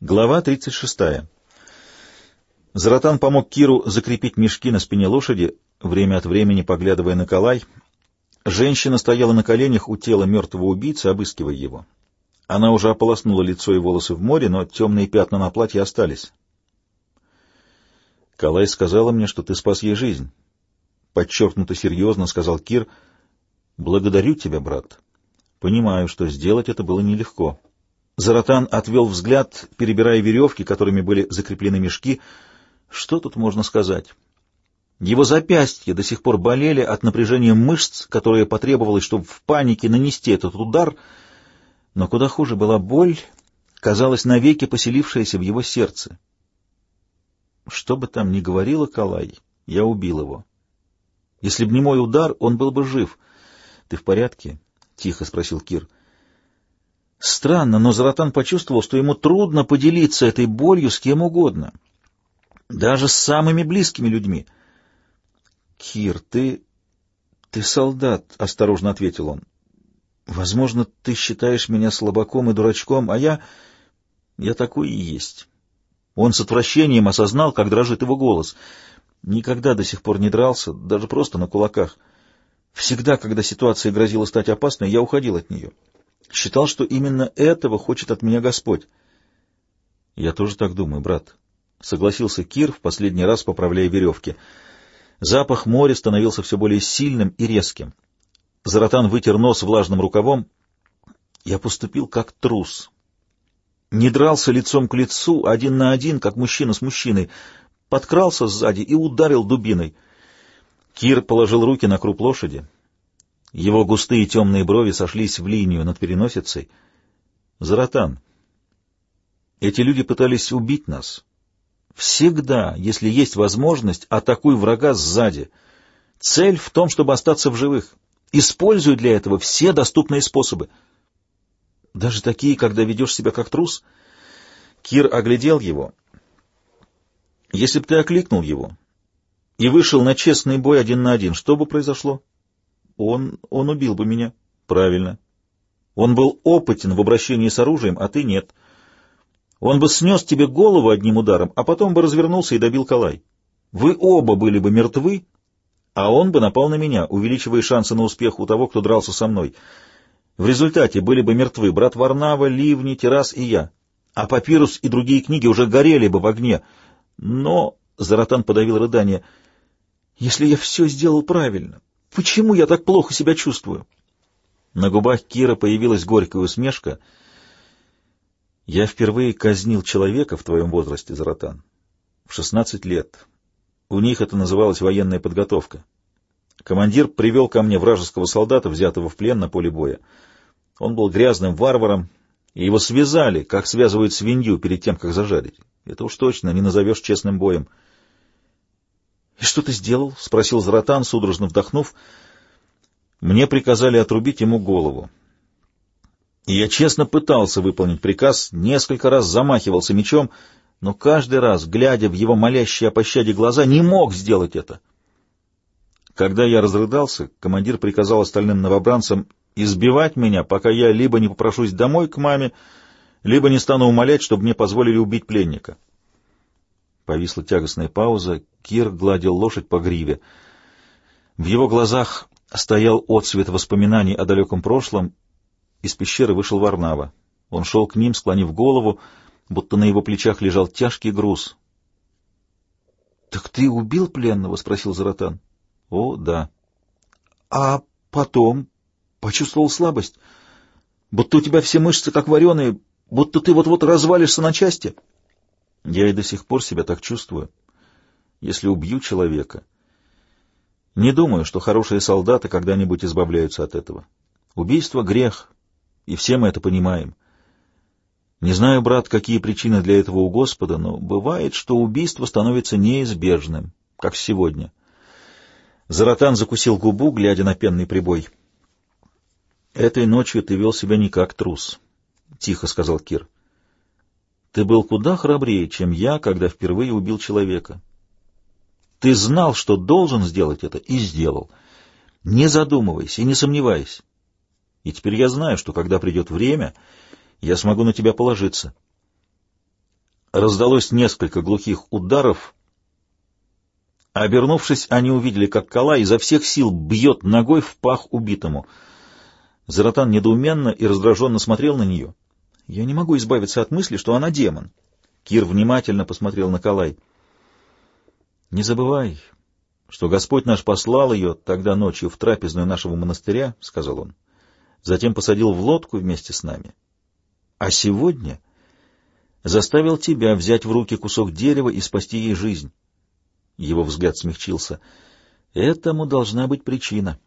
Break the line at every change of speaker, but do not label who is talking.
Глава 36. Заратан помог Киру закрепить мешки на спине лошади, время от времени поглядывая на Калай. Женщина стояла на коленях у тела мертвого убийцы, обыскивая его. Она уже ополоснула лицо и волосы в море, но темные пятна на платье остались. «Калай сказала мне, что ты спас ей жизнь», — подчеркнуто серьезно сказал Кир. «Благодарю тебя, брат. Понимаю, что сделать это было нелегко». Заратан отвел взгляд, перебирая веревки, которыми были закреплены мешки. Что тут можно сказать? Его запястья до сих пор болели от напряжения мышц, которое потребовалось, чтобы в панике нанести этот удар, но куда хуже была боль, казалось, навеки поселившаяся в его сердце. Что бы там ни говорила Калай, я убил его. Если б не мой удар, он был бы жив. — Ты в порядке? — тихо спросил Кир. — Странно, но Заратан почувствовал, что ему трудно поделиться этой болью с кем угодно, даже с самыми близкими людьми. «Кир, ты... ты солдат», — осторожно ответил он. «Возможно, ты считаешь меня слабаком и дурачком, а я... я такой и есть». Он с отвращением осознал, как дрожит его голос. Никогда до сих пор не дрался, даже просто на кулаках. Всегда, когда ситуация грозила стать опасной, я уходил от нее. Считал, что именно этого хочет от меня Господь. Я тоже так думаю, брат. Согласился Кир, в последний раз поправляя веревки. Запах моря становился все более сильным и резким. Заратан вытер нос влажным рукавом. Я поступил как трус. Не дрался лицом к лицу, один на один, как мужчина с мужчиной. Подкрался сзади и ударил дубиной. Кир положил руки на круп лошади. Его густые темные брови сошлись в линию над переносицей. «Заратан, эти люди пытались убить нас. Всегда, если есть возможность, атакуй врага сзади. Цель в том, чтобы остаться в живых. Используй для этого все доступные способы. Даже такие, когда ведешь себя как трус». Кир оглядел его. «Если бы ты окликнул его и вышел на честный бой один на один, что бы произошло?» Он... он убил бы меня. Правильно. Он был опытен в обращении с оружием, а ты нет. Он бы снес тебе голову одним ударом, а потом бы развернулся и добил Калай. Вы оба были бы мертвы, а он бы напал на меня, увеличивая шансы на успех у того, кто дрался со мной. В результате были бы мертвы брат Варнава, Ливни, Террас и я. А Папирус и другие книги уже горели бы в огне. Но, — Заратан подавил рыдание, — если я все сделал правильно, Почему я так плохо себя чувствую? На губах Кира появилась горькая усмешка. Я впервые казнил человека в твоем возрасте, Заратан. В шестнадцать лет. У них это называлось военная подготовка. Командир привел ко мне вражеского солдата, взятого в плен на поле боя. Он был грязным варваром, и его связали, как связывают свинью перед тем, как зажарить. Это уж точно не назовешь честным боем. — И что ты сделал? — спросил Заратан, судорожно вдохнув. — Мне приказали отрубить ему голову. И я честно пытался выполнить приказ, несколько раз замахивался мечом, но каждый раз, глядя в его молящие о пощаде глаза, не мог сделать это. Когда я разрыдался, командир приказал остальным новобранцам избивать меня, пока я либо не попрошусь домой к маме, либо не стану умолять, чтобы мне позволили убить пленника. Повисла тягостная пауза. Кир гладил лошадь по гриве. В его глазах стоял отсвет воспоминаний о далеком прошлом. Из пещеры вышел Варнава. Он шел к ним, склонив голову, будто на его плечах лежал тяжкий груз. — Так ты убил пленного? — спросил Заратан. — О, да. — А потом почувствовал слабость? Будто у тебя все мышцы как вареные, будто ты вот-вот развалишься на части? — я и до сих пор себя так чувствую. Если убью человека... Не думаю, что хорошие солдаты когда-нибудь избавляются от этого. Убийство — грех, и все мы это понимаем. Не знаю, брат, какие причины для этого у Господа, но бывает, что убийство становится неизбежным, как сегодня. Заратан закусил губу, глядя на пенный прибой. «Этой ночью ты вел себя не как трус», — тихо сказал Кир. Ты был куда храбрее, чем я, когда впервые убил человека. Ты знал, что должен сделать это, и сделал. Не задумываясь и не сомневаясь. И теперь я знаю, что когда придет время, я смогу на тебя положиться. Раздалось несколько глухих ударов. Обернувшись, они увидели, как Кала изо всех сил бьет ногой в пах убитому. Заратан недоуменно и раздраженно смотрел на нее. «Я не могу избавиться от мысли, что она демон». Кир внимательно посмотрел на Калай. «Не забывай, что Господь наш послал ее тогда ночью в трапезную нашего монастыря», — сказал он. «Затем посадил в лодку вместе с нами. А сегодня заставил тебя взять в руки кусок дерева и спасти ей жизнь». Его взгляд смягчился. «Этому должна быть причина».